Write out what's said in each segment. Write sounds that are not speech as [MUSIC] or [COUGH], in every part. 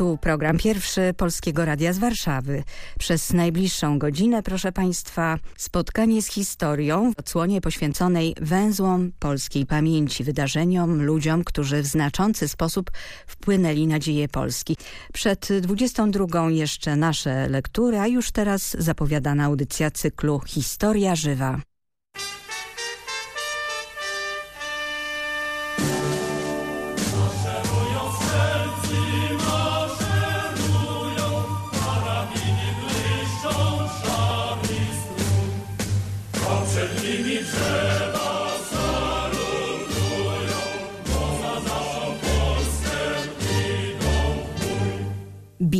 Tu program pierwszy Polskiego Radia z Warszawy. Przez najbliższą godzinę, proszę Państwa, spotkanie z historią w odsłonie poświęconej węzłom polskiej pamięci, wydarzeniom, ludziom, którzy w znaczący sposób wpłynęli na dzieje Polski. Przed 22 jeszcze nasze lektury, a już teraz zapowiadana audycja cyklu Historia Żywa.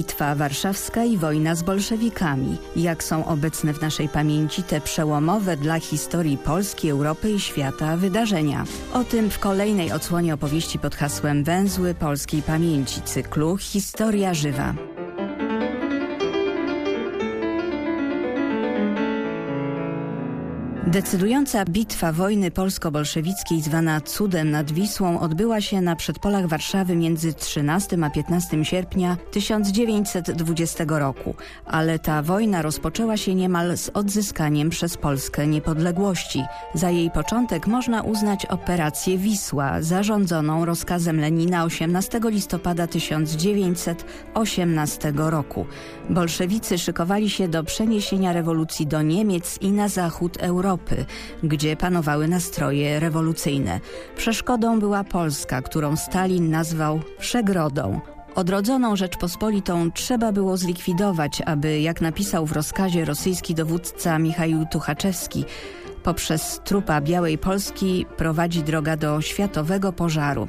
Bitwa Warszawska i wojna z bolszewikami. Jak są obecne w naszej pamięci te przełomowe dla historii Polski, Europy i świata wydarzenia. O tym w kolejnej odsłonie opowieści pod hasłem Węzły Polskiej Pamięci cyklu Historia Żywa. Decydująca bitwa wojny polsko-bolszewickiej zwana Cudem nad Wisłą odbyła się na przedpolach Warszawy między 13 a 15 sierpnia 1920 roku, ale ta wojna rozpoczęła się niemal z odzyskaniem przez Polskę niepodległości. Za jej początek można uznać operację Wisła, zarządzoną rozkazem Lenina 18 listopada 1918 roku. Bolszewicy szykowali się do przeniesienia rewolucji do Niemiec i na zachód Europy. Europy, gdzie panowały nastroje rewolucyjne. Przeszkodą była Polska, którą Stalin nazwał przegrodą. Odrodzoną Rzeczpospolitą trzeba było zlikwidować, aby, jak napisał w rozkazie rosyjski dowódca Michał Tuchaczewski, poprzez trupa Białej Polski prowadzi droga do światowego pożaru.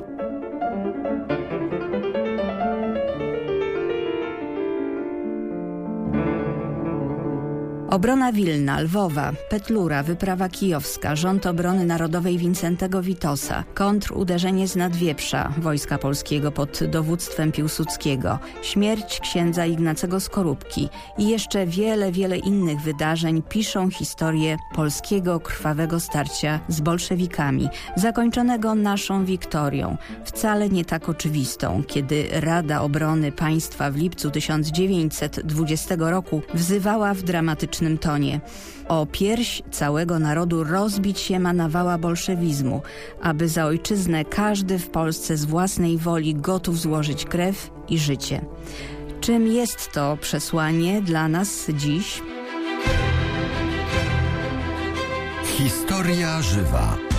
Obrona Wilna, Lwowa, Petlura, wyprawa kijowska, rząd obrony narodowej Wincentego Witosa, kontruderzenie z Nadwieprza, wojska polskiego pod dowództwem Piłsudskiego, śmierć księdza Ignacego Skorupki i jeszcze wiele, wiele innych wydarzeń piszą historię polskiego krwawego starcia z bolszewikami, zakończonego naszą wiktorią, wcale nie tak oczywistą, kiedy Rada Obrony Państwa w lipcu 1920 roku wzywała w dramatycznym dramatycznym tonie. O pierś całego narodu rozbić się ma nawała bolszewizmu, aby za ojczyznę każdy w Polsce z własnej woli gotów złożyć krew i życie. Czym jest to przesłanie dla nas dziś? Historia żywa.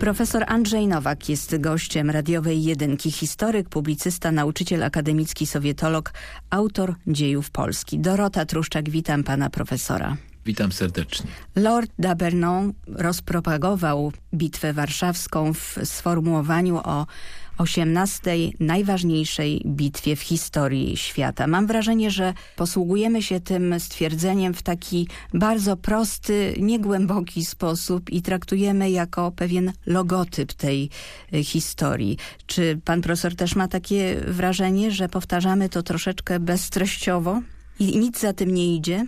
Profesor Andrzej Nowak jest gościem radiowej jedynki, historyk, publicysta, nauczyciel akademicki, sowietolog, autor dziejów Polski. Dorota Truszczak, witam pana profesora. Witam serdecznie. Lord d'Abernon rozpropagował bitwę warszawską w sformułowaniu o 18 najważniejszej bitwie w historii świata. Mam wrażenie, że posługujemy się tym stwierdzeniem w taki bardzo prosty, niegłęboki sposób i traktujemy jako pewien logotyp tej y, historii. Czy pan profesor też ma takie wrażenie, że powtarzamy to troszeczkę beztreściowo i nic za tym nie idzie?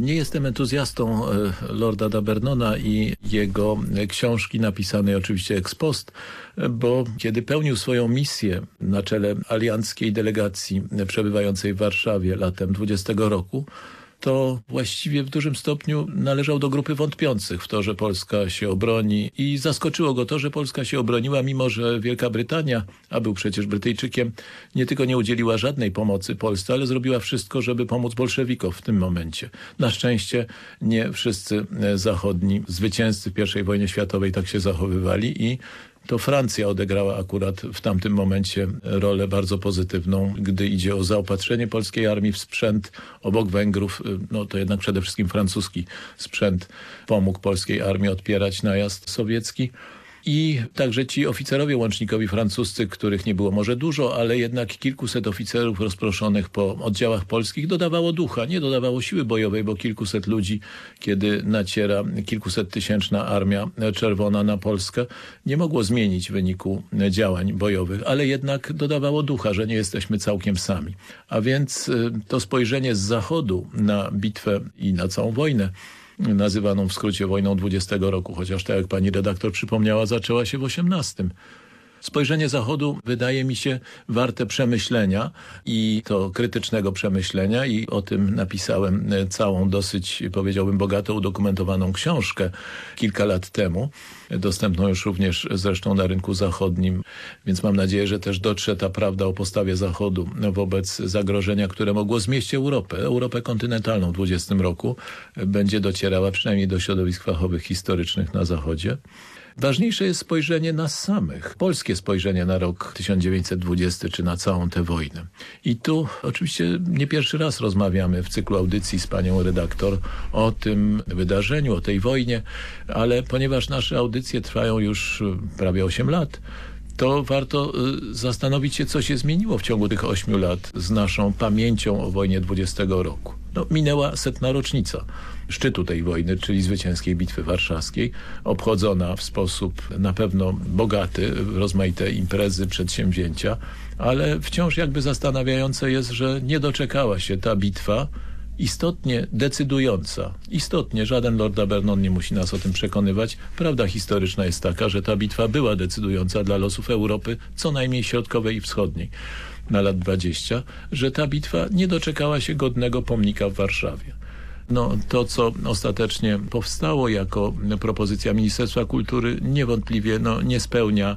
Nie jestem entuzjastą e, Lorda Dabernona i jego książki napisanej oczywiście ex post, bo kiedy pełnił swoją misję na czele alianckiej delegacji przebywającej w Warszawie latem 20 roku, to właściwie w dużym stopniu należał do grupy wątpiących w to, że Polska się obroni i zaskoczyło go to, że Polska się obroniła, mimo że Wielka Brytania, a był przecież Brytyjczykiem, nie tylko nie udzieliła żadnej pomocy Polsce, ale zrobiła wszystko, żeby pomóc bolszewikom w tym momencie. Na szczęście nie wszyscy zachodni zwycięzcy w I wojnie światowej tak się zachowywali i to Francja odegrała akurat w tamtym momencie rolę bardzo pozytywną, gdy idzie o zaopatrzenie polskiej armii w sprzęt. Obok Węgrów, no to jednak przede wszystkim francuski sprzęt pomógł polskiej armii odpierać najazd sowiecki i także ci oficerowie łącznikowi francuscy, których nie było może dużo, ale jednak kilkuset oficerów rozproszonych po oddziałach polskich dodawało ducha, nie dodawało siły bojowej, bo kilkuset ludzi, kiedy naciera kilkuset tysięczna armia czerwona na Polskę, nie mogło zmienić wyniku działań bojowych, ale jednak dodawało ducha, że nie jesteśmy całkiem sami. A więc y, to spojrzenie z zachodu na bitwę i na całą wojnę nazywaną w skrócie wojną 20 roku, chociaż tak jak pani redaktor przypomniała, zaczęła się w 18. Spojrzenie Zachodu wydaje mi się warte przemyślenia i to krytycznego przemyślenia i o tym napisałem całą dosyć, powiedziałbym, bogato udokumentowaną książkę kilka lat temu, dostępną już również zresztą na rynku zachodnim, więc mam nadzieję, że też dotrze ta prawda o postawie Zachodu wobec zagrożenia, które mogło zmieść Europę, Europę kontynentalną w XX roku, będzie docierała przynajmniej do środowisk fachowych historycznych na Zachodzie. Ważniejsze jest spojrzenie nas samych, polskie spojrzenie na rok 1920 czy na całą tę wojnę. I tu oczywiście nie pierwszy raz rozmawiamy w cyklu audycji z panią redaktor o tym wydarzeniu, o tej wojnie, ale ponieważ nasze audycje trwają już prawie 8 lat, to warto y, zastanowić się, co się zmieniło w ciągu tych ośmiu lat z naszą pamięcią o wojnie 20 roku. No, minęła setna rocznica szczytu tej wojny, czyli zwycięskiej Bitwy Warszawskiej, obchodzona w sposób na pewno bogaty, rozmaite imprezy, przedsięwzięcia, ale wciąż jakby zastanawiające jest, że nie doczekała się ta bitwa istotnie decydująca. Istotnie, żaden Lord Abernon nie musi nas o tym przekonywać. Prawda historyczna jest taka, że ta bitwa była decydująca dla losów Europy, co najmniej środkowej i wschodniej na lat 20, że ta bitwa nie doczekała się godnego pomnika w Warszawie. No, to, co ostatecznie powstało jako propozycja Ministerstwa Kultury niewątpliwie no, nie spełnia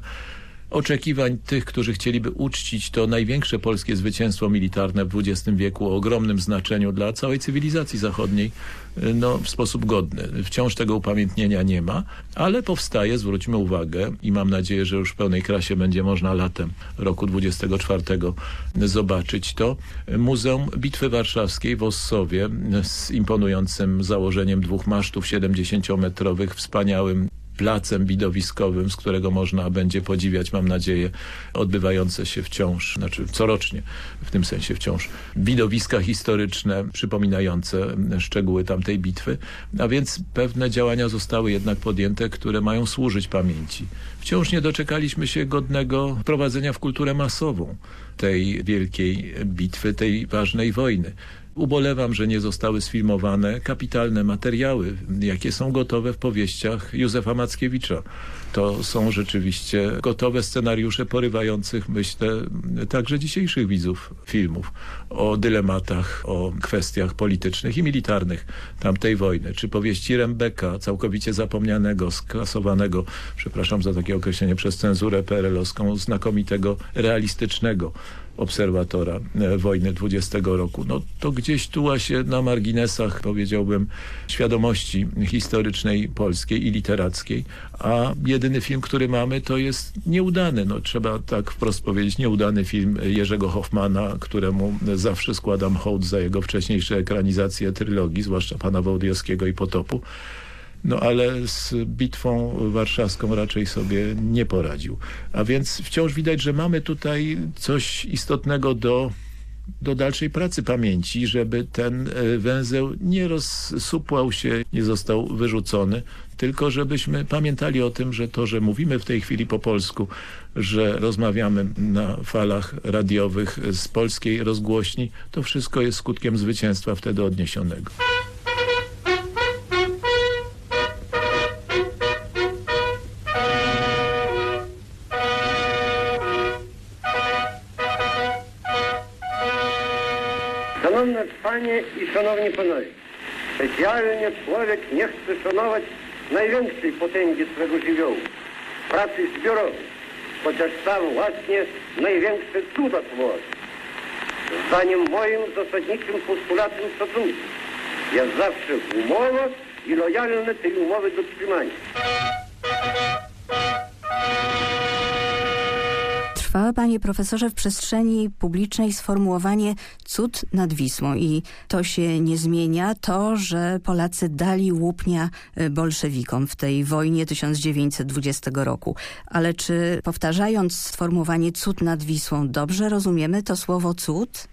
oczekiwań tych, którzy chcieliby uczcić to największe polskie zwycięstwo militarne w XX wieku o ogromnym znaczeniu dla całej cywilizacji zachodniej no, w sposób godny. Wciąż tego upamiętnienia nie ma, ale powstaje, zwróćmy uwagę i mam nadzieję, że już w pełnej krasie będzie można latem roku 24 zobaczyć to. Muzeum Bitwy Warszawskiej w Ossowie z imponującym założeniem dwóch masztów 70-metrowych, wspaniałym placem widowiskowym, z którego można będzie podziwiać, mam nadzieję, odbywające się wciąż, znaczy corocznie, w tym sensie wciąż, widowiska historyczne przypominające szczegóły tamtej bitwy, a więc pewne działania zostały jednak podjęte, które mają służyć pamięci. Wciąż nie doczekaliśmy się godnego prowadzenia w kulturę masową tej wielkiej bitwy, tej ważnej wojny. Ubolewam, że nie zostały sfilmowane kapitalne materiały, jakie są gotowe w powieściach Józefa Mackiewicza. To są rzeczywiście gotowe scenariusze porywających, myślę, także dzisiejszych widzów filmów o dylematach, o kwestiach politycznych i militarnych tamtej wojny. Czy powieści Rembeka, całkowicie zapomnianego, skasowanego, przepraszam za takie określenie, przez cenzurę PRL-owską, znakomitego, realistycznego obserwatora e, wojny 20 roku. No to gdzieś tuła się na marginesach, powiedziałbym, świadomości historycznej polskiej i literackiej, a jedyny film, który mamy, to jest nieudany, no trzeba tak wprost powiedzieć, nieudany film Jerzego Hoffmana, któremu zawsze składam hołd za jego wcześniejsze ekranizacje trylogii, zwłaszcza Pana Wołodyjowskiego i Potopu. No ale z bitwą warszawską raczej sobie nie poradził. A więc wciąż widać, że mamy tutaj coś istotnego do do dalszej pracy pamięci, żeby ten e, węzeł nie rozsupłał się, nie został wyrzucony, tylko żebyśmy pamiętali o tym, że to, że mówimy w tej chwili po polsku, że rozmawiamy na falach radiowych z polskiej rozgłośni, to wszystko jest skutkiem zwycięstwa wtedy odniesionego. Panie i Szanowni Panowie, specjalnie człowiek nie chce szanować największej potęgi swego żywiołu, pracy zbiorowej, chociaż sam właśnie największe cuda tworzy. Zdaniem moim zasadniczym postulatem szacunku jest zawsze umowa i lojalne tej umowy dotrzymanie. trwa, panie profesorze, w przestrzeni publicznej sformułowanie cud nad Wisłą i to się nie zmienia. To, że Polacy dali łupnia e, bolszewikom w tej wojnie 1920 roku. Ale czy powtarzając sformułowanie cud nad Wisłą, dobrze rozumiemy to słowo cud?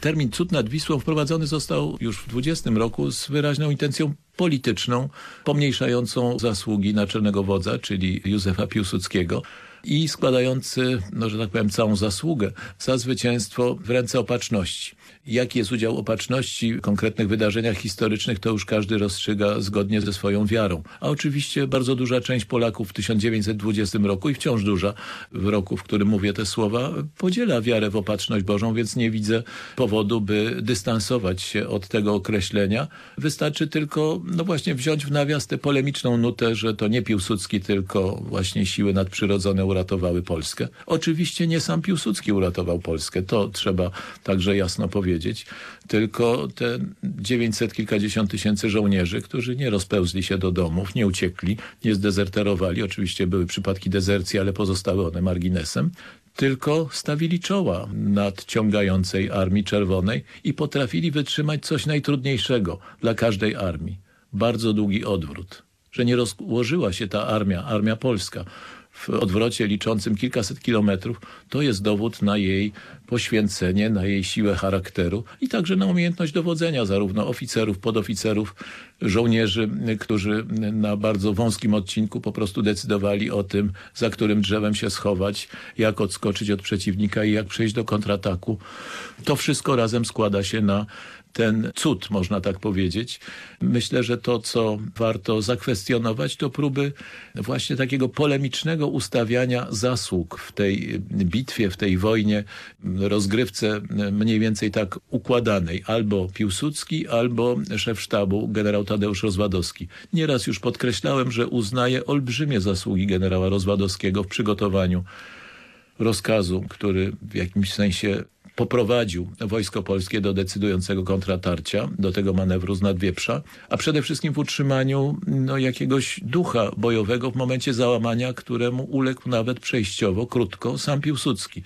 Termin cud nad Wisłą wprowadzony został już w 20 roku z wyraźną intencją polityczną, pomniejszającą zasługi naczelnego wodza, czyli Józefa Piłsudskiego i składający, no, że tak powiem, całą zasługę za zwycięstwo w ręce opatrzności. Jaki jest udział opatrzności w konkretnych wydarzeniach historycznych, to już każdy rozstrzyga zgodnie ze swoją wiarą. A oczywiście bardzo duża część Polaków w 1920 roku i wciąż duża w roku, w którym mówię te słowa, podziela wiarę w opatrzność Bożą, więc nie widzę powodu, by dystansować się od tego określenia. Wystarczy tylko, no właśnie, wziąć w nawias tę polemiczną nutę, że to nie Piłsudski, tylko właśnie siły nadprzyrodzone uratowały Polskę. Oczywiście nie sam Piłsudski uratował Polskę, to trzeba także jasno powiedzieć, tylko te 900 kilkadziesiąt tysięcy żołnierzy, którzy nie rozpełzli się do domów, nie uciekli, nie zdezerterowali. Oczywiście były przypadki dezercji, ale pozostały one marginesem tylko stawili czoła nadciągającej Armii Czerwonej i potrafili wytrzymać coś najtrudniejszego dla każdej armii. Bardzo długi odwrót. Że nie rozłożyła się ta armia, armia polska, w odwrocie liczącym kilkaset kilometrów, to jest dowód na jej poświęcenie, na jej siłę charakteru i także na umiejętność dowodzenia zarówno oficerów, podoficerów, żołnierzy, którzy na bardzo wąskim odcinku po prostu decydowali o tym, za którym drzewem się schować, jak odskoczyć od przeciwnika i jak przejść do kontrataku. To wszystko razem składa się na ten cud, można tak powiedzieć. Myślę, że to, co warto zakwestionować, to próby właśnie takiego polemicznego ustawiania zasług w tej bitwie, w tej wojnie, rozgrywce mniej więcej tak układanej. Albo Piłsudski, albo szef sztabu generał Tadeusz Rozwadowski. Nieraz już podkreślałem, że uznaję olbrzymie zasługi generała Rozwadowskiego w przygotowaniu rozkazu, który w jakimś sensie poprowadził Wojsko Polskie do decydującego kontratarcia, do tego manewru z Nadwieprza, a przede wszystkim w utrzymaniu no, jakiegoś ducha bojowego w momencie załamania, któremu uległ nawet przejściowo, krótko, sam Piłsudski.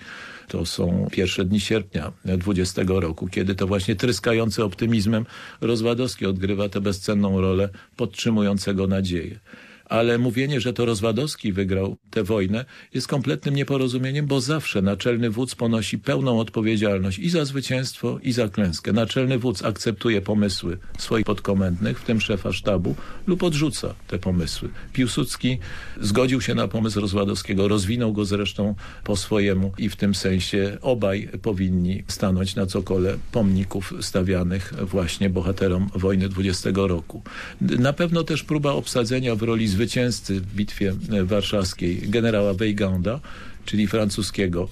To są pierwsze dni sierpnia 20 roku, kiedy to właśnie tryskający optymizmem Rozwadowski odgrywa tę bezcenną rolę podtrzymującego nadzieję ale mówienie, że to Rozwadowski wygrał tę wojnę jest kompletnym nieporozumieniem, bo zawsze naczelny wódz ponosi pełną odpowiedzialność i za zwycięstwo, i za klęskę. Naczelny wódz akceptuje pomysły swoich podkomendnych, w tym szefa sztabu, lub odrzuca te pomysły. Piłsudski zgodził się na pomysł Rozwadowskiego, rozwinął go zresztą po swojemu i w tym sensie obaj powinni stanąć na cokole pomników stawianych właśnie bohaterom wojny 20 roku. Na pewno też próba obsadzenia w roli zwycięzcy w bitwie warszawskiej generała Weyganda, czyli francuskiego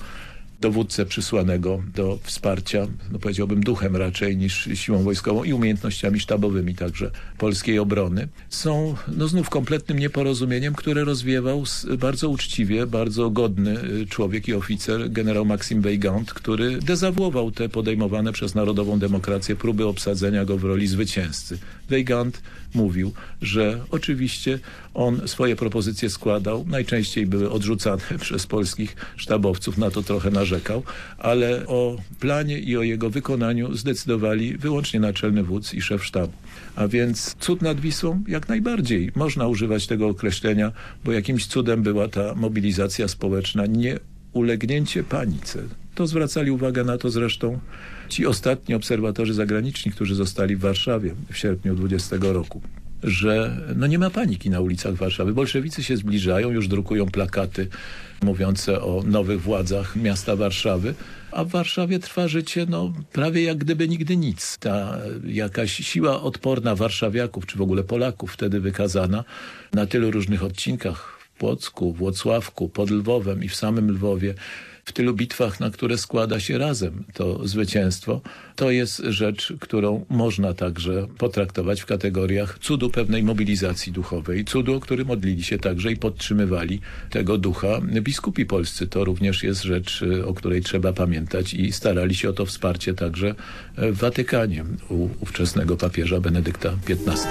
dowódcę przysłanego do wsparcia, no powiedziałbym duchem raczej niż siłą wojskową i umiejętnościami sztabowymi także polskiej obrony, są no znów kompletnym nieporozumieniem, które rozwiewał bardzo uczciwie, bardzo godny y, człowiek i oficer, generał Maxim Weygand, który dezawuował te podejmowane przez narodową demokrację próby obsadzenia go w roli zwycięzcy. Weygand mówił, że oczywiście on swoje propozycje składał, najczęściej były odrzucane [LAUGHS] przez polskich sztabowców, na to trochę narzekał, ale o planie i o jego wykonaniu zdecydowali wyłącznie naczelny wódz i szef sztabu. A więc cud nad Wisłą jak najbardziej można używać tego określenia, bo jakimś cudem była ta mobilizacja społeczna, nie ulegnięcie panice. To zwracali uwagę na to zresztą ci ostatni obserwatorzy zagraniczni, którzy zostali w Warszawie w sierpniu 20 roku że no nie ma paniki na ulicach Warszawy. Bolszewicy się zbliżają, już drukują plakaty mówiące o nowych władzach miasta Warszawy, a w Warszawie trwa życie no, prawie jak gdyby nigdy nic. Ta jakaś siła odporna warszawiaków, czy w ogóle Polaków wtedy wykazana na tylu różnych odcinkach w Płocku, Włocławku, pod Lwowem i w samym Lwowie w tylu bitwach, na które składa się razem to zwycięstwo, to jest rzecz, którą można także potraktować w kategoriach cudu pewnej mobilizacji duchowej, cudu, o który modlili się także i podtrzymywali tego ducha biskupi polscy. To również jest rzecz, o której trzeba pamiętać i starali się o to wsparcie także w Watykanie u ówczesnego papieża Benedykta XV.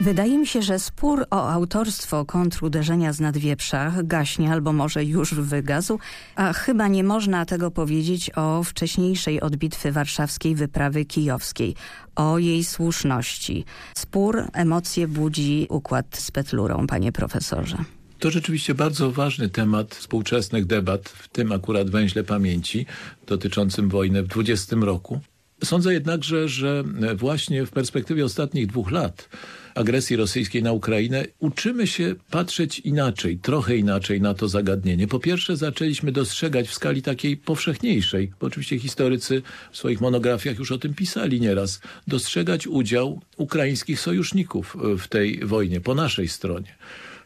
Wydaje mi się, że spór o autorstwo kontruderzenia z Nadwieprza gaśnie albo może już wygasł, a chyba nie można tego powiedzieć o wcześniejszej od bitwy warszawskiej wyprawy kijowskiej, o jej słuszności. Spór, emocje budzi układ z Petlurą, panie profesorze. To rzeczywiście bardzo ważny temat współczesnych debat, w tym akurat węźle pamięci dotyczącym wojny w 20 roku. Sądzę jednakże, że właśnie w perspektywie ostatnich dwóch lat agresji rosyjskiej na Ukrainę uczymy się patrzeć inaczej, trochę inaczej na to zagadnienie. Po pierwsze zaczęliśmy dostrzegać w skali takiej powszechniejszej, bo oczywiście historycy w swoich monografiach już o tym pisali nieraz, dostrzegać udział ukraińskich sojuszników w tej wojnie po naszej stronie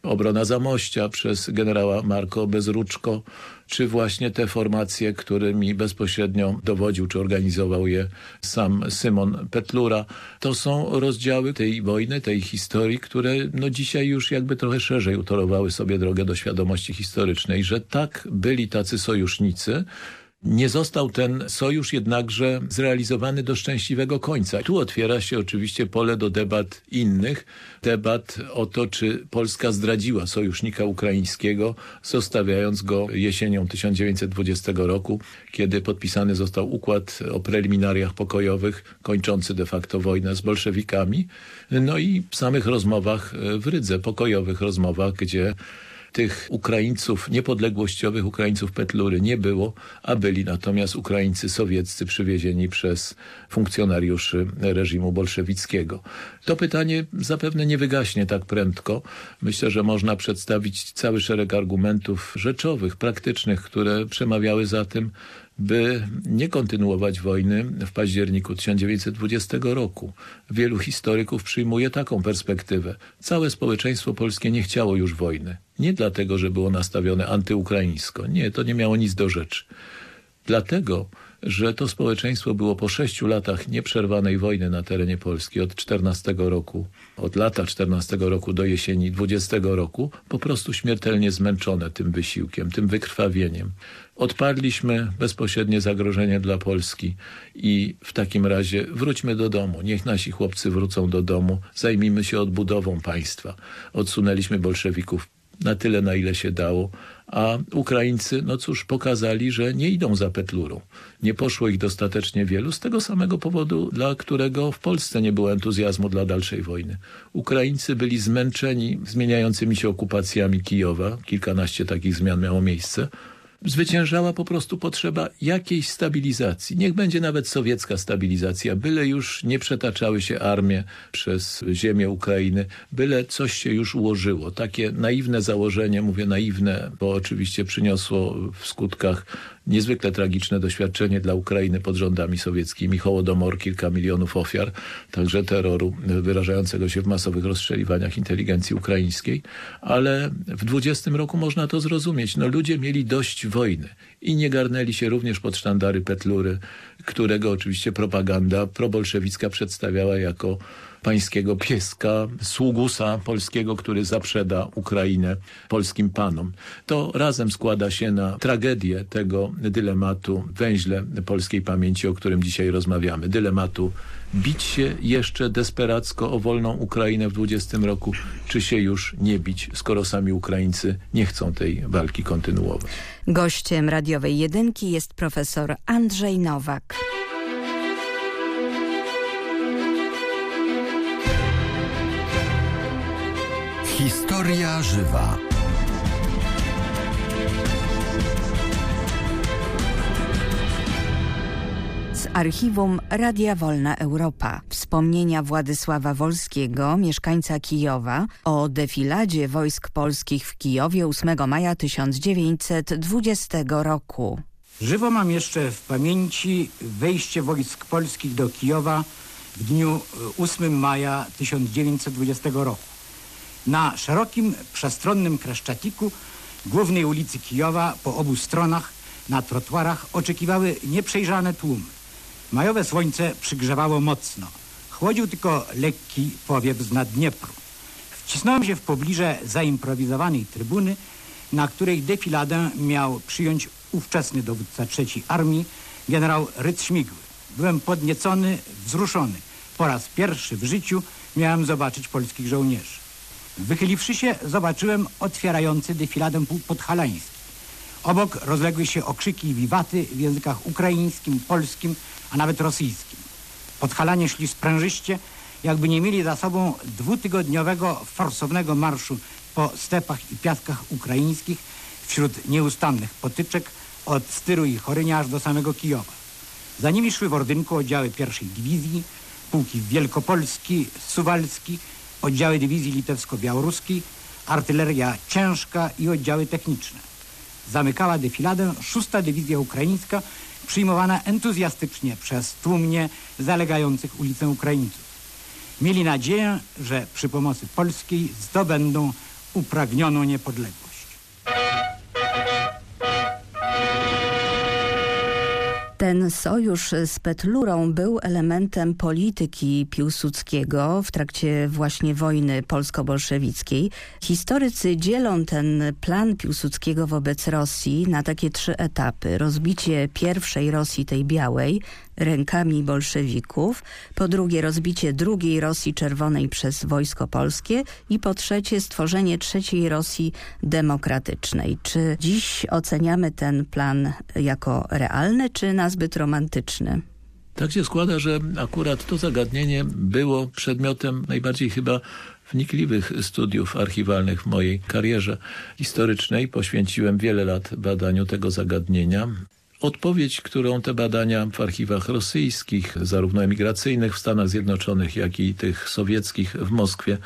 obrona Zamościa przez generała Marko Bezruczko, czy właśnie te formacje, którymi bezpośrednio dowodził, czy organizował je sam Symon Petlura. To są rozdziały tej wojny, tej historii, które no dzisiaj już jakby trochę szerzej utorowały sobie drogę do świadomości historycznej, że tak byli tacy sojusznicy, nie został ten sojusz jednakże zrealizowany do szczęśliwego końca. Tu otwiera się oczywiście pole do debat innych, debat o to, czy Polska zdradziła sojusznika ukraińskiego, zostawiając go jesienią 1920 roku, kiedy podpisany został układ o preliminariach pokojowych, kończący de facto wojnę z bolszewikami. No i w samych rozmowach w Rydze, pokojowych rozmowach, gdzie tych Ukraińców, niepodległościowych Ukraińców Petlury nie było, a byli natomiast Ukraińcy sowieccy przywiezieni przez funkcjonariuszy reżimu bolszewickiego. To pytanie zapewne nie wygaśnie tak prędko. Myślę, że można przedstawić cały szereg argumentów rzeczowych, praktycznych, które przemawiały za tym, by nie kontynuować wojny w październiku 1920 roku. Wielu historyków przyjmuje taką perspektywę. Całe społeczeństwo polskie nie chciało już wojny. Nie dlatego, że było nastawione antyukraińsko. Nie, to nie miało nic do rzeczy. Dlatego, że to społeczeństwo było po sześciu latach nieprzerwanej wojny na terenie Polski od 14 roku, od lata 14 roku do jesieni 20 roku, po prostu śmiertelnie zmęczone tym wysiłkiem, tym wykrwawieniem. Odparliśmy bezpośrednie zagrożenie dla Polski i w takim razie wróćmy do domu. Niech nasi chłopcy wrócą do domu, zajmijmy się odbudową państwa. Odsunęliśmy bolszewików na tyle, na ile się dało, a Ukraińcy, no cóż, pokazali, że nie idą za Petlurą. Nie poszło ich dostatecznie wielu z tego samego powodu, dla którego w Polsce nie było entuzjazmu dla dalszej wojny. Ukraińcy byli zmęczeni zmieniającymi się okupacjami Kijowa, kilkanaście takich zmian miało miejsce, zwyciężała po prostu potrzeba jakiejś stabilizacji. Niech będzie nawet sowiecka stabilizacja, byle już nie przetaczały się armie przez ziemię Ukrainy, byle coś się już ułożyło. Takie naiwne założenie, mówię naiwne, bo oczywiście przyniosło w skutkach niezwykle tragiczne doświadczenie dla Ukrainy pod rządami sowieckimi. Hołodomor, kilka milionów ofiar, także terroru wyrażającego się w masowych rozstrzeliwaniach inteligencji ukraińskiej. Ale w 20 roku można to zrozumieć. No, ludzie mieli dość wojny i nie garnęli się również pod sztandary Petlury, którego oczywiście propaganda probolszewicka przedstawiała jako pańskiego pieska, sługusa polskiego, który zaprzeda Ukrainę polskim panom. To razem składa się na tragedię tego dylematu, węźle polskiej pamięci, o którym dzisiaj rozmawiamy. Dylematu bić się jeszcze desperacko o wolną Ukrainę w 20 roku, czy się już nie bić, skoro sami Ukraińcy nie chcą tej walki kontynuować. Gościem radiowej jedynki jest profesor Andrzej Nowak. Historia żywa. Z archiwum Radia Wolna Europa. Wspomnienia Władysława Wolskiego, mieszkańca Kijowa, o defiladzie wojsk polskich w Kijowie 8 maja 1920 roku. Żywo mam jeszcze w pamięci wejście wojsk polskich do Kijowa w dniu 8 maja 1920 roku. Na szerokim, przestronnym Kreszczatiku, głównej ulicy Kijowa, po obu stronach, na trotuarach oczekiwały nieprzejrzane tłumy. Majowe słońce przygrzewało mocno. Chłodził tylko lekki powiew z Dniepru. Wcisnąłem się w pobliże zaimprowizowanej trybuny, na której defiladę miał przyjąć ówczesny dowódca trzeciej armii, generał Rydz Śmigły. Byłem podniecony, wzruszony. Po raz pierwszy w życiu miałem zobaczyć polskich żołnierzy. Wychyliwszy się, zobaczyłem otwierający defiladę podhalański. Obok rozległy się okrzyki i wiwaty w językach ukraińskim, polskim, a nawet rosyjskim. Podhalanie szli sprężyście, jakby nie mieli za sobą dwutygodniowego forsownego marszu po stepach i piaskach ukraińskich wśród nieustannych potyczek od Styru i Chorynia aż do samego Kijowa. Za nimi szły w ordynku oddziały pierwszej dywizji, pułki Wielkopolski, Suwalski, oddziały dywizji litewsko-białoruskiej, artyleria ciężka i oddziały techniczne. Zamykała defiladę szósta dywizja ukraińska, przyjmowana entuzjastycznie przez tłumnie zalegających ulicę Ukraińców. Mieli nadzieję, że przy pomocy polskiej zdobędą upragnioną niepodległość. Ten sojusz z Petlurą był elementem polityki Piłsudskiego w trakcie właśnie wojny polsko-bolszewickiej. Historycy dzielą ten plan Piłsudskiego wobec Rosji na takie trzy etapy. Rozbicie pierwszej Rosji, tej białej, rękami bolszewików, po drugie rozbicie drugiej Rosji Czerwonej przez wojsko polskie i po trzecie stworzenie trzeciej Rosji demokratycznej. Czy dziś oceniamy ten plan jako realny, czy nazbyt romantyczny? Tak się składa, że akurat to zagadnienie było przedmiotem najbardziej chyba wnikliwych studiów archiwalnych w mojej karierze historycznej. Poświęciłem wiele lat badaniu tego zagadnienia. Odpowiedź, którą te badania w archiwach rosyjskich, zarówno emigracyjnych w Stanach Zjednoczonych, jak i tych sowieckich w Moskwie,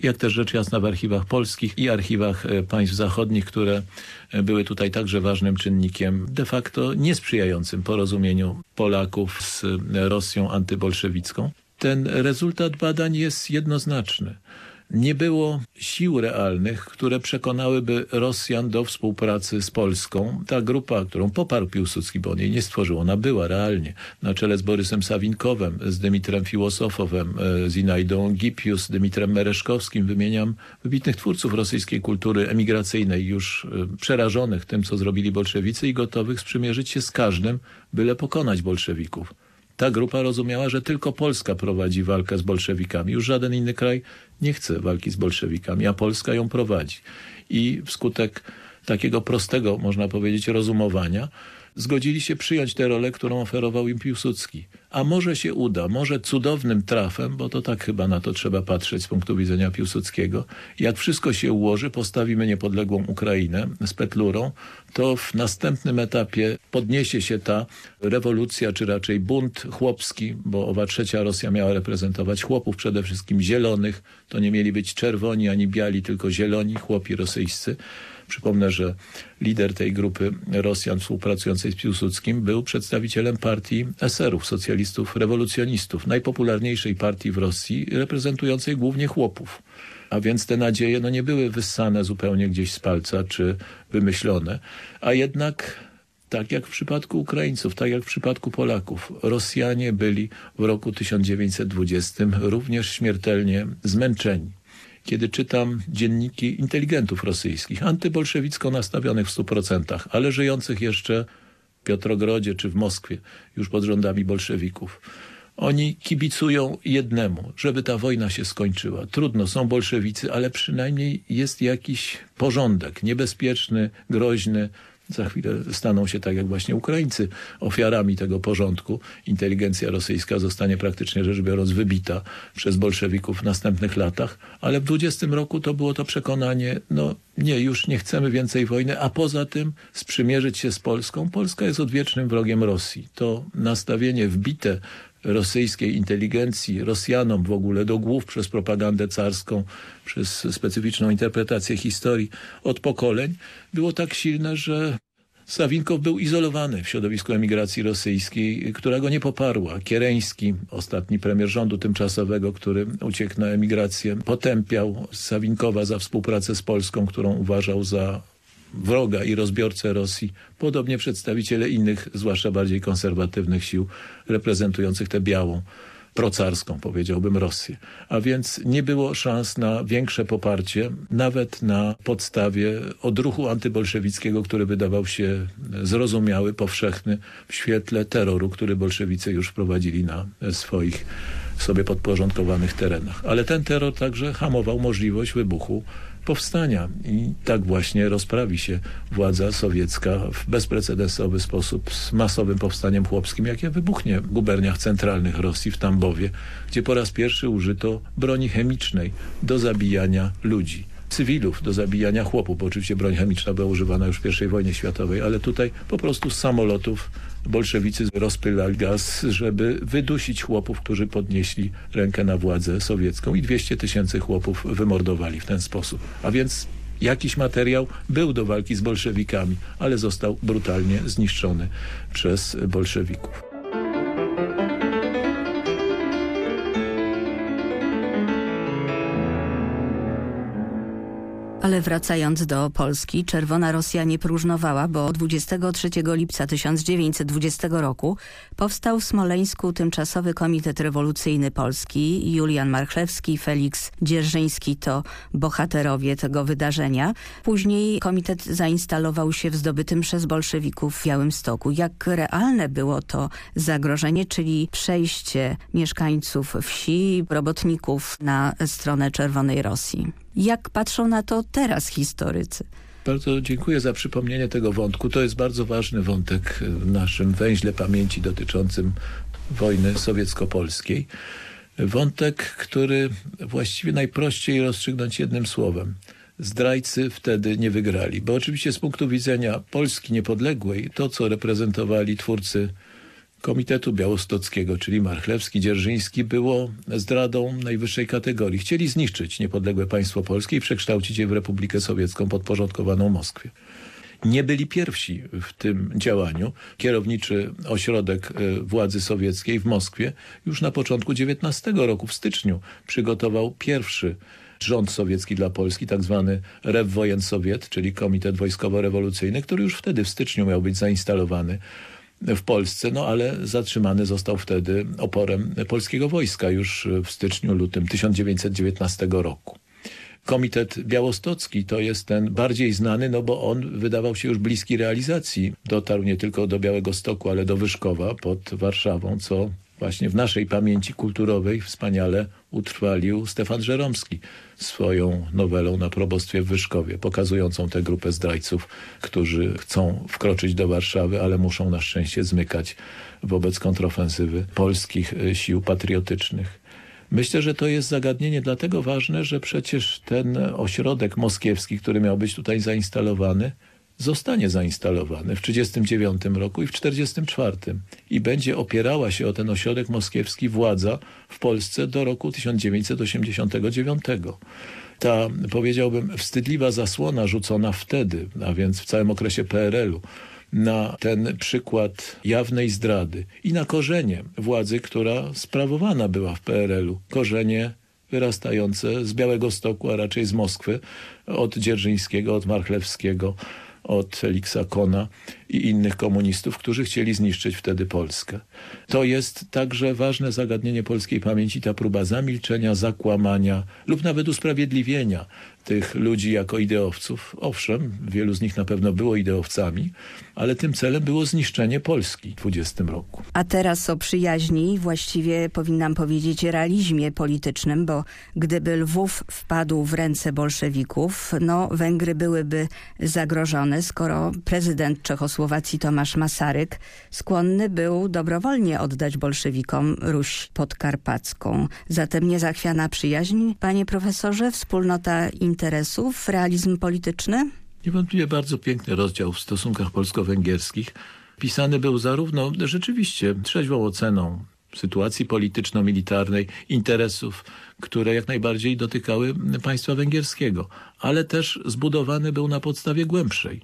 jak też rzecz jasna w archiwach polskich i archiwach e, państw zachodnich, które e, były tutaj także ważnym czynnikiem de facto niesprzyjającym porozumieniu Polaków z Rosją antybolszewicką. Ten rezultat badań jest jednoznaczny nie było sił realnych, które przekonałyby Rosjan do współpracy z Polską. Ta grupa, którą poparł Piłsudski, bo on jej nie stworzył, ona była realnie na czele z Borysem Sawinkowem, z Dymitrem Filosofowem, e, z Inajdą Gipius, Dymitrem Mereszkowskim. Wymieniam wybitnych twórców rosyjskiej kultury emigracyjnej, już e, przerażonych tym, co zrobili bolszewicy i gotowych sprzymierzyć się z każdym, byle pokonać bolszewików. Ta grupa rozumiała, że tylko Polska prowadzi walkę z bolszewikami. Już żaden inny kraj nie chce walki z bolszewikami, a Polska ją prowadzi. I wskutek takiego prostego, można powiedzieć, rozumowania zgodzili się przyjąć tę rolę, którą oferował im Piłsudski. A może się uda, może cudownym trafem, bo to tak chyba na to trzeba patrzeć z punktu widzenia Piłsudskiego, jak wszystko się ułoży, postawimy niepodległą Ukrainę z Petlurą, to w następnym etapie podniesie się ta rewolucja, czy raczej bunt chłopski, bo owa trzecia Rosja miała reprezentować chłopów, przede wszystkim zielonych, to nie mieli być czerwoni ani biali, tylko zieloni, chłopi rosyjscy, Przypomnę, że lider tej grupy Rosjan współpracującej z Piłsudskim był przedstawicielem partii eserów, socjalistów, rewolucjonistów, najpopularniejszej partii w Rosji, reprezentującej głównie chłopów. A więc te nadzieje no, nie były wyssane zupełnie gdzieś z palca czy wymyślone, a jednak tak jak w przypadku Ukraińców, tak jak w przypadku Polaków, Rosjanie byli w roku 1920 również śmiertelnie zmęczeni kiedy czytam dzienniki inteligentów rosyjskich, antybolszewicko nastawionych w stu procentach, ale żyjących jeszcze w Piotrogrodzie czy w Moskwie, już pod rządami bolszewików. Oni kibicują jednemu, żeby ta wojna się skończyła. Trudno, są bolszewicy, ale przynajmniej jest jakiś porządek, niebezpieczny, groźny, za chwilę staną się tak jak właśnie Ukraińcy ofiarami tego porządku. Inteligencja rosyjska zostanie praktycznie rzecz biorąc wybita przez bolszewików w następnych latach, ale w 20 roku to było to przekonanie, no nie, już nie chcemy więcej wojny, a poza tym sprzymierzyć się z Polską. Polska jest odwiecznym wrogiem Rosji. To nastawienie wbite rosyjskiej inteligencji, Rosjanom w ogóle do głów przez propagandę carską, przez specyficzną interpretację historii od pokoleń, było tak silne, że Sawinkow był izolowany w środowisku emigracji rosyjskiej, która go nie poparła. Kiereński, ostatni premier rządu tymczasowego, który uciekł na emigrację, potępiał Sawinkowa za współpracę z Polską, którą uważał za wroga i rozbiorcę Rosji, podobnie przedstawiciele innych, zwłaszcza bardziej konserwatywnych sił reprezentujących tę białą, procarską, powiedziałbym, Rosję. A więc nie było szans na większe poparcie, nawet na podstawie odruchu antybolszewickiego, który wydawał się zrozumiały, powszechny w świetle terroru, który bolszewicy już wprowadzili na swoich sobie podporządkowanych terenach. Ale ten terror także hamował możliwość wybuchu powstania. I tak właśnie rozprawi się władza sowiecka w bezprecedensowy sposób z masowym powstaniem chłopskim, jakie wybuchnie w guberniach centralnych Rosji, w Tambowie, gdzie po raz pierwszy użyto broni chemicznej do zabijania ludzi cywilów do zabijania chłopów, bo oczywiście broń chemiczna była używana już w I wojnie światowej, ale tutaj po prostu z samolotów bolszewicy rozpylali gaz, żeby wydusić chłopów, którzy podnieśli rękę na władzę sowiecką i 200 tysięcy chłopów wymordowali w ten sposób. A więc jakiś materiał był do walki z bolszewikami, ale został brutalnie zniszczony przez bolszewików. Ale wracając do Polski, Czerwona Rosja nie próżnowała, bo 23 lipca 1920 roku powstał w Smoleńsku Tymczasowy Komitet Rewolucyjny Polski. Julian Marchlewski, Felix Dzierżyński to bohaterowie tego wydarzenia. Później komitet zainstalował się w zdobytym przez bolszewików Białymstoku. Jak realne było to zagrożenie, czyli przejście mieszkańców wsi, robotników na stronę Czerwonej Rosji? Jak patrzą na to teraz historycy? Bardzo dziękuję za przypomnienie tego wątku. To jest bardzo ważny wątek w naszym węźle pamięci dotyczącym wojny sowiecko-polskiej. Wątek, który właściwie najprościej rozstrzygnąć jednym słowem. Zdrajcy wtedy nie wygrali, bo oczywiście z punktu widzenia Polski niepodległej to, co reprezentowali twórcy Komitetu Białostockiego, czyli Marchlewski, Dzierżyński, było zdradą najwyższej kategorii. Chcieli zniszczyć niepodległe państwo polskie i przekształcić je w Republikę Sowiecką podporządkowaną Moskwie. Nie byli pierwsi w tym działaniu. Kierowniczy ośrodek e, władzy sowieckiej w Moskwie już na początku XIX roku, w styczniu, przygotował pierwszy rząd sowiecki dla Polski, tak zwany Rewwojensowiet, czyli Komitet Wojskowo-Rewolucyjny, który już wtedy w styczniu miał być zainstalowany w Polsce, no ale zatrzymany został wtedy oporem polskiego wojska już w styczniu, lutym 1919 roku. Komitet Białostocki to jest ten bardziej znany, no bo on wydawał się już bliski realizacji. Dotarł nie tylko do Białego Stoku, ale do Wyszkowa pod Warszawą, co właśnie w naszej pamięci kulturowej wspaniale utrwalił Stefan Żeromski swoją nowelą na probostwie w Wyszkowie, pokazującą tę grupę zdrajców, którzy chcą wkroczyć do Warszawy, ale muszą na szczęście zmykać wobec kontrofensywy polskich e, sił patriotycznych. Myślę, że to jest zagadnienie dlatego ważne, że przecież ten ośrodek moskiewski, który miał być tutaj zainstalowany, zostanie zainstalowany w 1939 roku i w 1944 i będzie opierała się o ten ośrodek moskiewski władza w Polsce do roku 1989. Ta, powiedziałbym, wstydliwa zasłona rzucona wtedy, a więc w całym okresie PRL-u, na ten przykład jawnej zdrady i na korzenie władzy, która sprawowana była w PRL-u. Korzenie wyrastające z Białego Stoku, a raczej z Moskwy, od Dzierżyńskiego, od Marchlewskiego, od Feliksa Kona i innych komunistów, którzy chcieli zniszczyć wtedy Polskę. To jest także ważne zagadnienie polskiej pamięci, ta próba zamilczenia, zakłamania lub nawet usprawiedliwienia tych ludzi jako ideowców. Owszem, wielu z nich na pewno było ideowcami, ale tym celem było zniszczenie Polski w 20 roku. A teraz o przyjaźni, właściwie powinnam powiedzieć realizmie politycznym, bo gdyby Lwów wpadł w ręce bolszewików, no Węgry byłyby zagrożone, skoro prezydent Czechosłowacji Tomasz Masaryk skłonny był dobrowolnie oddać bolszewikom Ruś podkarpacką. Zatem niezachwiana przyjaźń, panie profesorze, wspólnota interesów, realizm polityczny? Niewątpliwie bardzo piękny rozdział w stosunkach polsko-węgierskich. Pisany był zarówno rzeczywiście trzeźwą oceną sytuacji polityczno-militarnej, interesów, które jak najbardziej dotykały państwa węgierskiego, ale też zbudowany był na podstawie głębszej,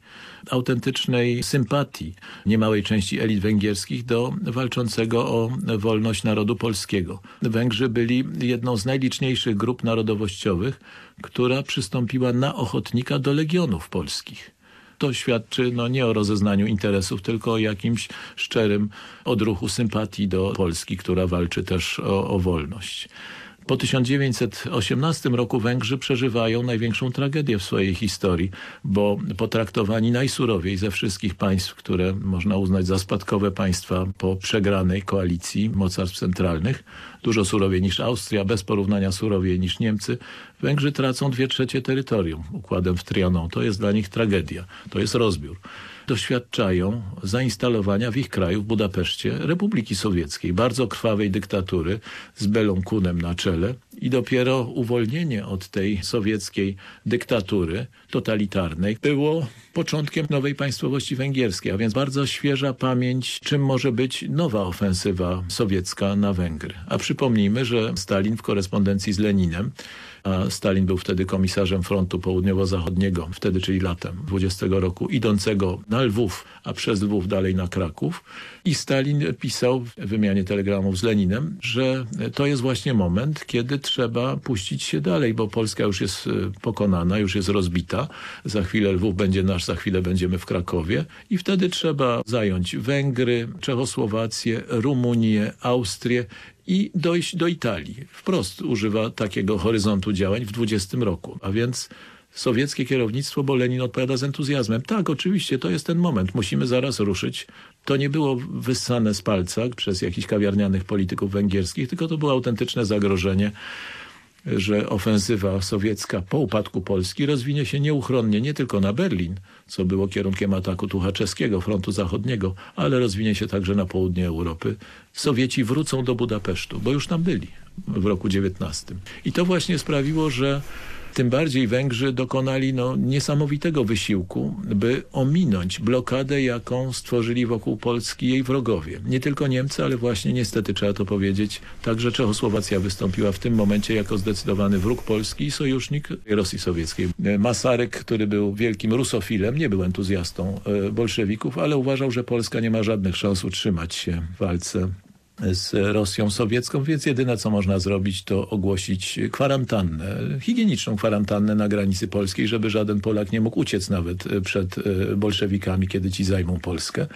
autentycznej sympatii niemałej części elit węgierskich do walczącego o wolność narodu polskiego. Węgrzy byli jedną z najliczniejszych grup narodowościowych, która przystąpiła na ochotnika do legionów polskich to świadczy no, nie o rozeznaniu interesów, tylko o jakimś szczerym odruchu sympatii do Polski, która walczy też o, o wolność. Po 1918 roku Węgrzy przeżywają największą tragedię w swojej historii, bo potraktowani najsurowiej ze wszystkich państw, które można uznać za spadkowe państwa po przegranej koalicji mocarstw centralnych, dużo surowiej niż Austria, bez porównania surowiej niż Niemcy, Węgrzy tracą dwie trzecie terytorium układem w Trianon. To jest dla nich tragedia, to jest rozbiór doświadczają zainstalowania w ich kraju, w Budapeszcie, Republiki Sowieckiej, bardzo krwawej dyktatury z Belonkunem na czele i dopiero uwolnienie od tej sowieckiej dyktatury totalitarnej było początkiem nowej państwowości węgierskiej, a więc bardzo świeża pamięć, czym może być nowa ofensywa sowiecka na Węgry. A przypomnijmy, że Stalin w korespondencji z Leninem a Stalin był wtedy komisarzem frontu południowo-zachodniego, wtedy czyli latem 20 roku, idącego na Lwów, a przez Lwów dalej na Kraków. I Stalin pisał w wymianie telegramów z Leninem, że to jest właśnie moment, kiedy trzeba puścić się dalej, bo Polska już jest e, pokonana, już jest rozbita. Za chwilę Lwów będzie nasz, za chwilę będziemy w Krakowie i wtedy trzeba zająć Węgry, Czechosłowację, Rumunię, Austrię i dojść do Italii. Wprost używa takiego horyzontu działań w 20 roku. A więc sowieckie kierownictwo, bo Lenin odpowiada z entuzjazmem. Tak, oczywiście, to jest ten moment. Musimy zaraz ruszyć. To nie było wyssane z palca przez jakichś kawiarnianych polityków węgierskich, tylko to było autentyczne zagrożenie że ofensywa sowiecka po upadku Polski rozwinie się nieuchronnie nie tylko na Berlin, co było kierunkiem ataku Tuchaczewskiego, frontu zachodniego, ale rozwinie się także na południe Europy. Sowieci wrócą do Budapesztu, bo już tam byli w roku 19. I to właśnie sprawiło, że tym bardziej Węgrzy dokonali no, niesamowitego wysiłku, by ominąć blokadę, jaką stworzyli wokół Polski jej wrogowie. Nie tylko Niemcy, ale właśnie niestety trzeba to powiedzieć, także Czechosłowacja wystąpiła w tym momencie jako zdecydowany wróg Polski i sojusznik Rosji Sowieckiej. Masaryk, który był wielkim rusofilem, nie był entuzjastą e, bolszewików, ale uważał, że Polska nie ma żadnych szans utrzymać się w walce z Rosją sowiecką, więc jedyne co można zrobić to ogłosić kwarantannę, higieniczną kwarantannę na granicy polskiej, żeby żaden Polak nie mógł uciec nawet przed e, bolszewikami, kiedy ci zajmą Polskę.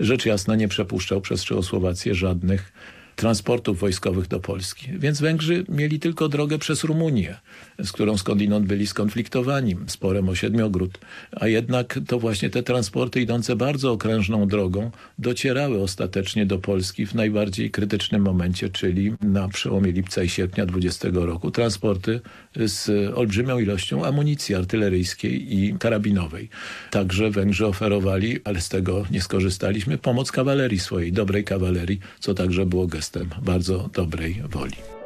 Rzecz jasna nie przepuszczał przez Czechosłowację żadnych transportów wojskowych do Polski. Więc Węgrzy mieli tylko drogę przez Rumunię, z którą skądinąd byli skonfliktowani sporem o Siedmiogród. A jednak to właśnie te transporty idące bardzo okrężną drogą docierały ostatecznie do Polski w najbardziej krytycznym momencie, czyli na przełomie lipca i sierpnia 20 roku. Transporty z olbrzymią ilością amunicji artyleryjskiej i karabinowej. Także Węgrzy oferowali, ale z tego nie skorzystaliśmy, pomoc kawalerii swojej, dobrej kawalerii, co także było gestem bardzo dobrej woli.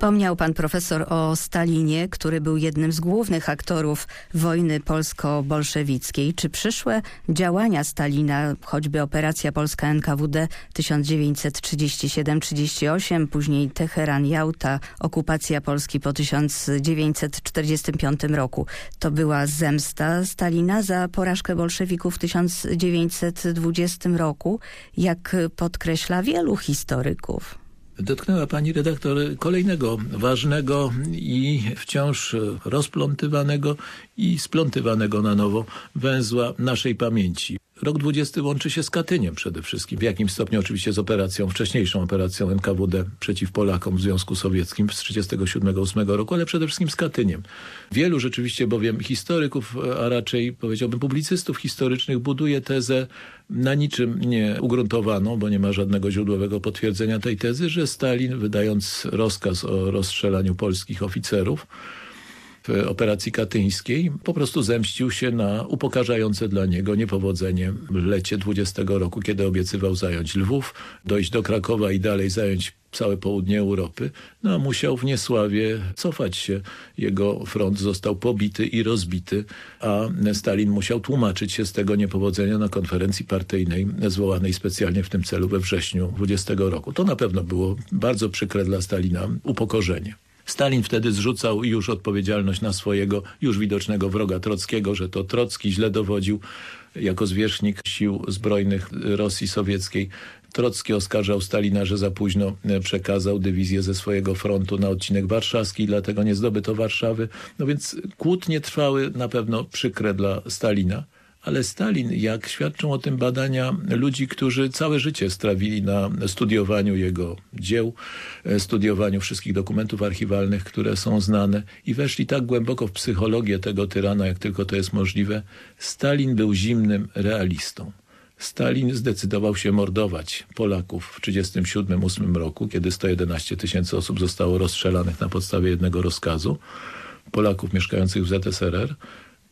Wspomniał pan profesor o Stalinie, który był jednym z głównych aktorów wojny polsko-bolszewickiej. Czy przyszłe działania Stalina, choćby operacja polska NKWD 1937-38, później Teheran-Jałta, okupacja Polski po 1945 roku, to była zemsta Stalina za porażkę bolszewików w 1920 roku, jak podkreśla wielu historyków? Dotknęła pani redaktor kolejnego ważnego i wciąż rozplątywanego i splątywanego na nowo węzła naszej pamięci. Rok 20 łączy się z Katyniem przede wszystkim, w jakimś stopniu oczywiście z operacją, wcześniejszą operacją NKWD przeciw Polakom w Związku Sowieckim z 1937-1938 roku, ale przede wszystkim z Katyniem. Wielu rzeczywiście bowiem historyków, a raczej powiedziałbym publicystów historycznych buduje tezę na niczym nie ugruntowaną, bo nie ma żadnego źródłowego potwierdzenia tej tezy, że Stalin wydając rozkaz o rozstrzelaniu polskich oficerów operacji katyńskiej po prostu zemścił się na upokarzające dla niego niepowodzenie w lecie 20 roku, kiedy obiecywał zająć Lwów, dojść do Krakowa i dalej zająć całe południe Europy, no a musiał w niesławie cofać się. Jego front został pobity i rozbity, a Stalin musiał tłumaczyć się z tego niepowodzenia na konferencji partyjnej zwołanej specjalnie w tym celu we wrześniu 20 roku. To na pewno było bardzo przykre dla Stalina upokorzenie. Stalin wtedy zrzucał już odpowiedzialność na swojego już widocznego wroga Trockiego, że to Trocki źle dowodził jako zwierzchnik sił zbrojnych Rosji Sowieckiej. Trocki oskarżał Stalina, że za późno przekazał dywizję ze swojego frontu na odcinek warszawski, dlatego nie zdobyto Warszawy. No więc kłótnie trwały na pewno przykre dla Stalina ale Stalin, jak świadczą o tym badania ludzi, którzy całe życie strawili na studiowaniu jego dzieł, e, studiowaniu wszystkich dokumentów archiwalnych, które są znane i weszli tak głęboko w psychologię tego tyrana, jak tylko to jest możliwe, Stalin był zimnym realistą. Stalin zdecydował się mordować Polaków w 1937-1938 roku, kiedy 111 tysięcy osób zostało rozstrzelanych na podstawie jednego rozkazu. Polaków mieszkających w ZSRR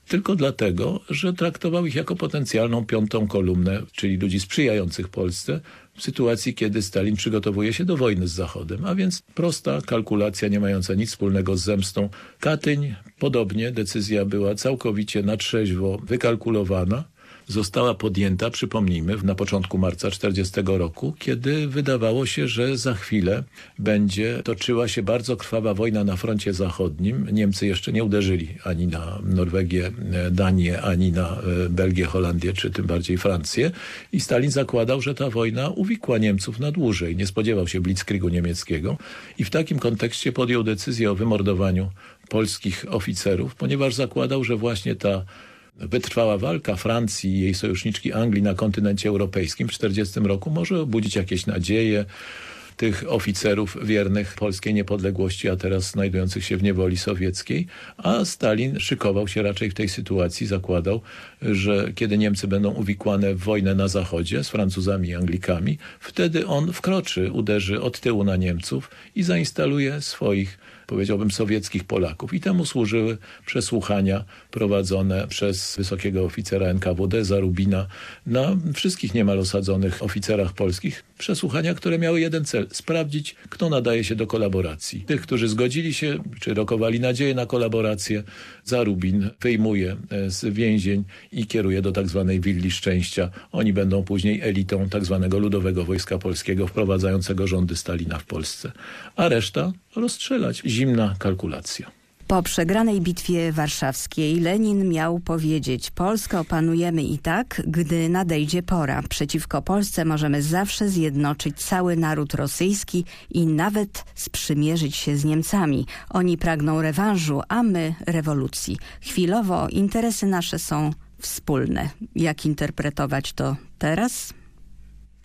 tylko dlatego, że traktował ich jako potencjalną piątą kolumnę, czyli ludzi sprzyjających Polsce w sytuacji, kiedy Stalin przygotowuje się do wojny z Zachodem. A więc prosta kalkulacja, nie mająca nic wspólnego z zemstą. Katyń, podobnie, decyzja była całkowicie na trzeźwo wykalkulowana została podjęta, przypomnijmy, na początku marca 40 roku, kiedy wydawało się, że za chwilę będzie toczyła się bardzo krwawa wojna na froncie zachodnim. Niemcy jeszcze nie uderzyli ani na Norwegię, Danię, ani na e, Belgię, Holandię, czy tym bardziej Francję. I Stalin zakładał, że ta wojna uwikła Niemców na dłużej. Nie spodziewał się blitzkriegu niemieckiego i w takim kontekście podjął decyzję o wymordowaniu polskich oficerów, ponieważ zakładał, że właśnie ta wytrwała walka Francji i jej sojuszniczki Anglii na kontynencie europejskim w 1940 roku. Może obudzić jakieś nadzieje tych oficerów wiernych polskiej niepodległości, a teraz znajdujących się w niewoli sowieckiej, a Stalin szykował się raczej w tej sytuacji, zakładał, że kiedy Niemcy będą uwikłane w wojnę na zachodzie z Francuzami i Anglikami, wtedy on wkroczy, uderzy od tyłu na Niemców i zainstaluje swoich powiedziałbym, sowieckich Polaków. I temu służyły przesłuchania prowadzone przez wysokiego oficera NKWD Zarubina na wszystkich niemal osadzonych oficerach polskich. Przesłuchania, które miały jeden cel, sprawdzić, kto nadaje się do kolaboracji. Tych, którzy zgodzili się, czy rokowali nadzieję na kolaborację, Zarubin wyjmuje e, z więzień i kieruje do tak zwanej willi szczęścia. Oni będą później elitą tak zwanego Ludowego Wojska Polskiego wprowadzającego rządy Stalina w Polsce. A reszta rozstrzelać. Zimna kalkulacja. Po przegranej bitwie warszawskiej Lenin miał powiedzieć Polskę opanujemy i tak, gdy nadejdzie pora. Przeciwko Polsce możemy zawsze zjednoczyć cały naród rosyjski i nawet sprzymierzyć się z Niemcami. Oni pragną rewanżu, a my rewolucji. Chwilowo interesy nasze są wspólne. Jak interpretować to teraz?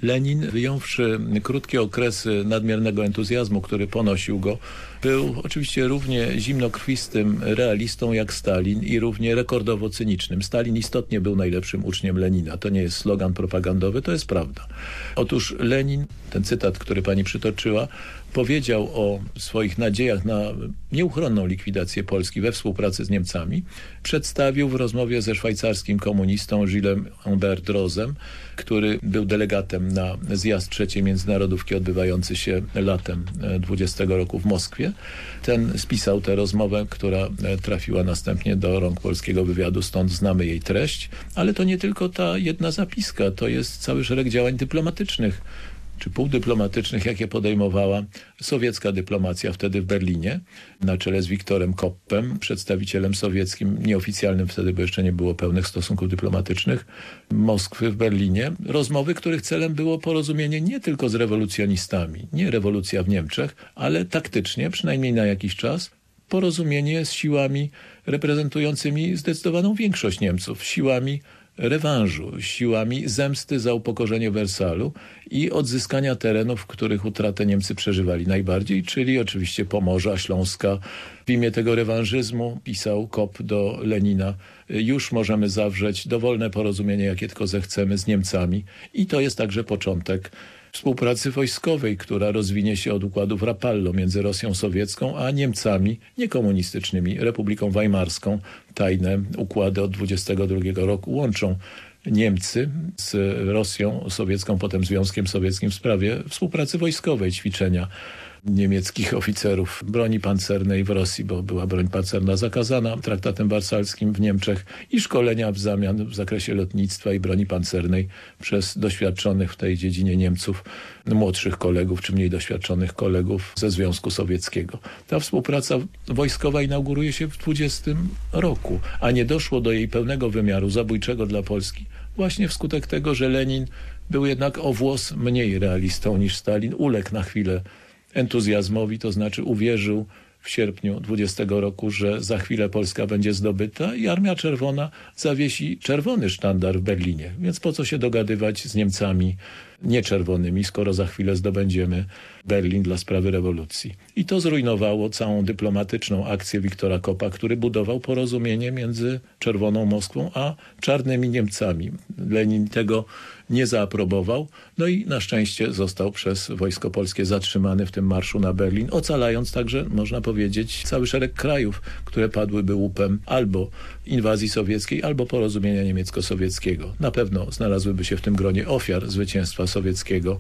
Lenin, wyjąwszy krótkie okresy nadmiernego entuzjazmu, który ponosił go, był oczywiście równie zimnokrwistym realistą jak Stalin i równie rekordowo cynicznym. Stalin istotnie był najlepszym uczniem Lenina. To nie jest slogan propagandowy, to jest prawda. Otóż Lenin, ten cytat, który pani przytoczyła, powiedział o swoich nadziejach na nieuchronną likwidację Polski we współpracy z Niemcami, przedstawił w rozmowie ze szwajcarskim komunistą Gillem Humbert Rozem, który był delegatem na zjazd trzeciej międzynarodówki odbywający się latem 20 roku w Moskwie. Ten spisał tę rozmowę, która trafiła następnie do rąk polskiego wywiadu, stąd znamy jej treść, ale to nie tylko ta jedna zapiska, to jest cały szereg działań dyplomatycznych, czy półdyplomatycznych, jakie podejmowała sowiecka dyplomacja wtedy w Berlinie, na czele z Wiktorem Koppem, przedstawicielem sowieckim, nieoficjalnym wtedy, bo jeszcze nie było pełnych stosunków dyplomatycznych, Moskwy w Berlinie. Rozmowy, których celem było porozumienie nie tylko z rewolucjonistami, nie rewolucja w Niemczech, ale taktycznie, przynajmniej na jakiś czas, porozumienie z siłami reprezentującymi zdecydowaną większość Niemców, siłami rewanżu, siłami zemsty za upokorzenie Wersalu i odzyskania terenów, których utratę Niemcy przeżywali najbardziej, czyli oczywiście Pomorza, Śląska. W imię tego rewanżyzmu pisał Kop do Lenina, już możemy zawrzeć dowolne porozumienie, jakie tylko zechcemy z Niemcami i to jest także początek współpracy wojskowej, która rozwinie się od układów Rapallo między Rosją sowiecką a Niemcami niekomunistycznymi, Republiką Weimarską. Tajne układy od 22 roku łączą Niemcy z Rosją sowiecką, potem Związkiem Sowieckim w sprawie współpracy wojskowej, ćwiczenia niemieckich oficerów broni pancernej w Rosji, bo była broń pancerna zakazana traktatem warsalskim w Niemczech i szkolenia w zamian w zakresie lotnictwa i broni pancernej przez doświadczonych w tej dziedzinie Niemców, młodszych kolegów czy mniej doświadczonych kolegów ze Związku Sowieckiego. Ta współpraca wojskowa inauguruje się w 20 roku, a nie doszło do jej pełnego wymiaru zabójczego dla Polski właśnie wskutek tego, że Lenin był jednak o włos mniej realistą niż Stalin, uległ na chwilę entuzjazmowi, to znaczy uwierzył w sierpniu 20 roku, że za chwilę Polska będzie zdobyta i Armia Czerwona zawiesi czerwony sztandar w Berlinie. Więc po co się dogadywać z Niemcami nieczerwonymi, skoro za chwilę zdobędziemy Berlin dla sprawy rewolucji. I to zrujnowało całą dyplomatyczną akcję Wiktora Kopa, który budował porozumienie między Czerwoną Moskwą a czarnymi Niemcami. Lenin tego nie zaaprobował, no i na szczęście został przez Wojsko Polskie zatrzymany w tym marszu na Berlin, ocalając także, można powiedzieć, cały szereg krajów, które padłyby łupem albo inwazji sowieckiej, albo porozumienia niemiecko-sowieckiego. Na pewno znalazłyby się w tym gronie ofiar zwycięstwa sowieckiego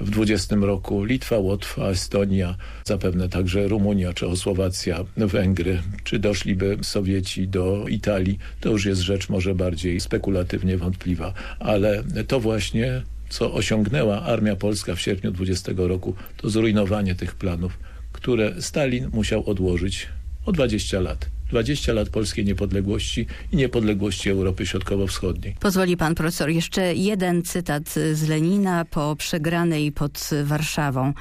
w 20 roku Litwa, Łotwa, Estonia, zapewne także Rumunia, Czechosłowacja, Węgry. Czy doszliby Sowieci do Italii, to już jest rzecz może bardziej spekulatywnie wątpliwa. Ale to właśnie, co osiągnęła Armia Polska w sierpniu 20 roku, to zrujnowanie tych planów, które Stalin musiał odłożyć o 20 lat. 20 lat polskiej niepodległości i niepodległości Europy Środkowo-Wschodniej. Pozwoli pan profesor jeszcze jeden cytat z Lenina po przegranej pod Warszawą.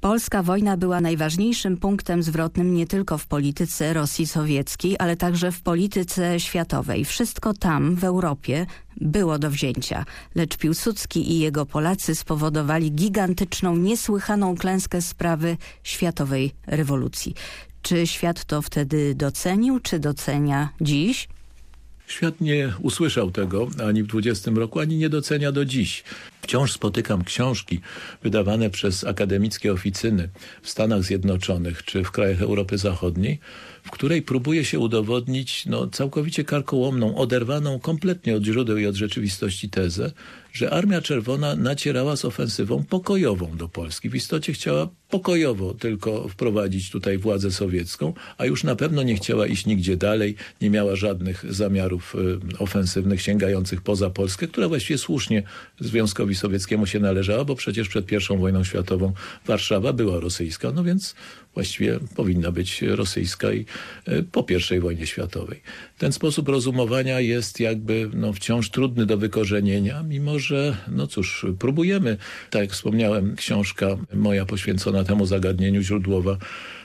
Polska wojna była najważniejszym punktem zwrotnym nie tylko w polityce Rosji sowieckiej, ale także w polityce światowej. Wszystko tam, w Europie, było do wzięcia. Lecz Piłsudski i jego Polacy spowodowali gigantyczną, niesłychaną klęskę sprawy światowej rewolucji. Czy świat to wtedy docenił, czy docenia dziś? Świat nie usłyszał tego ani w 20 roku, ani nie docenia do dziś. Wciąż spotykam książki wydawane przez akademickie oficyny w Stanach Zjednoczonych czy w krajach Europy Zachodniej, w której próbuje się udowodnić no, całkowicie karkołomną, oderwaną kompletnie od źródeł i od rzeczywistości tezę, że Armia Czerwona nacierała z ofensywą pokojową do Polski. W istocie chciała pokojowo tylko wprowadzić tutaj władzę sowiecką, a już na pewno nie chciała iść nigdzie dalej, nie miała żadnych zamiarów y, ofensywnych sięgających poza Polskę, która właściwie słusznie Związkowi Sowieckiemu się należała, bo przecież przed I wojną światową Warszawa była rosyjska, no więc właściwie powinna być rosyjska i y, po I wojnie światowej. Ten sposób rozumowania jest jakby no, wciąż trudny do wykorzenienia, mimo że, no cóż, próbujemy. Tak jak wspomniałem, książka moja poświęcona temu zagadnieniu źródłowa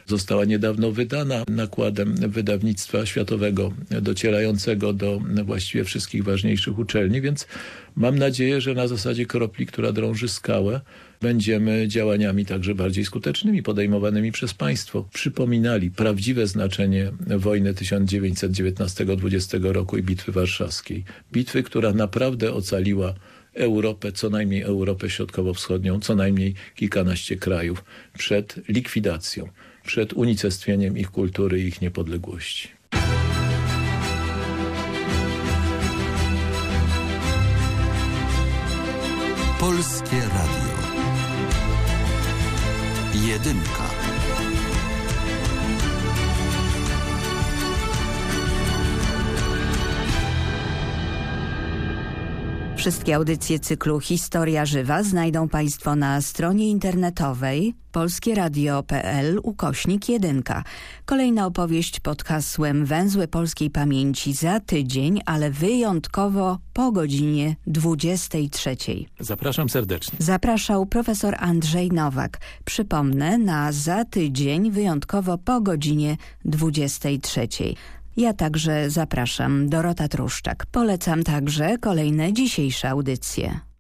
została niedawno wydana nakładem wydawnictwa światowego docierającego do właściwie wszystkich ważniejszych uczelni, więc mam nadzieję, że na zasadzie kropli, która drąży skałę, będziemy działaniami także bardziej skutecznymi podejmowanymi przez państwo przypominali prawdziwe znaczenie wojny 1919-20 roku i Bitwy Warszawskiej. Bitwy, która naprawdę ocaliła Europę, co najmniej Europę Środkowo-Wschodnią, co najmniej kilkanaście krajów przed likwidacją, przed unicestwieniem ich kultury i ich niepodległości. Polskie Radio Jedynka Wszystkie audycje cyklu Historia Żywa znajdą Państwo na stronie internetowej polskieradio.pl ukośnik 1. Kolejna opowieść pod hasłem Węzły Polskiej Pamięci za tydzień, ale wyjątkowo po godzinie 23. Zapraszam serdecznie. Zapraszał profesor Andrzej Nowak. Przypomnę, na za tydzień wyjątkowo po godzinie 23. Ja także zapraszam Dorota Truszczak. Polecam także kolejne dzisiejsze audycje.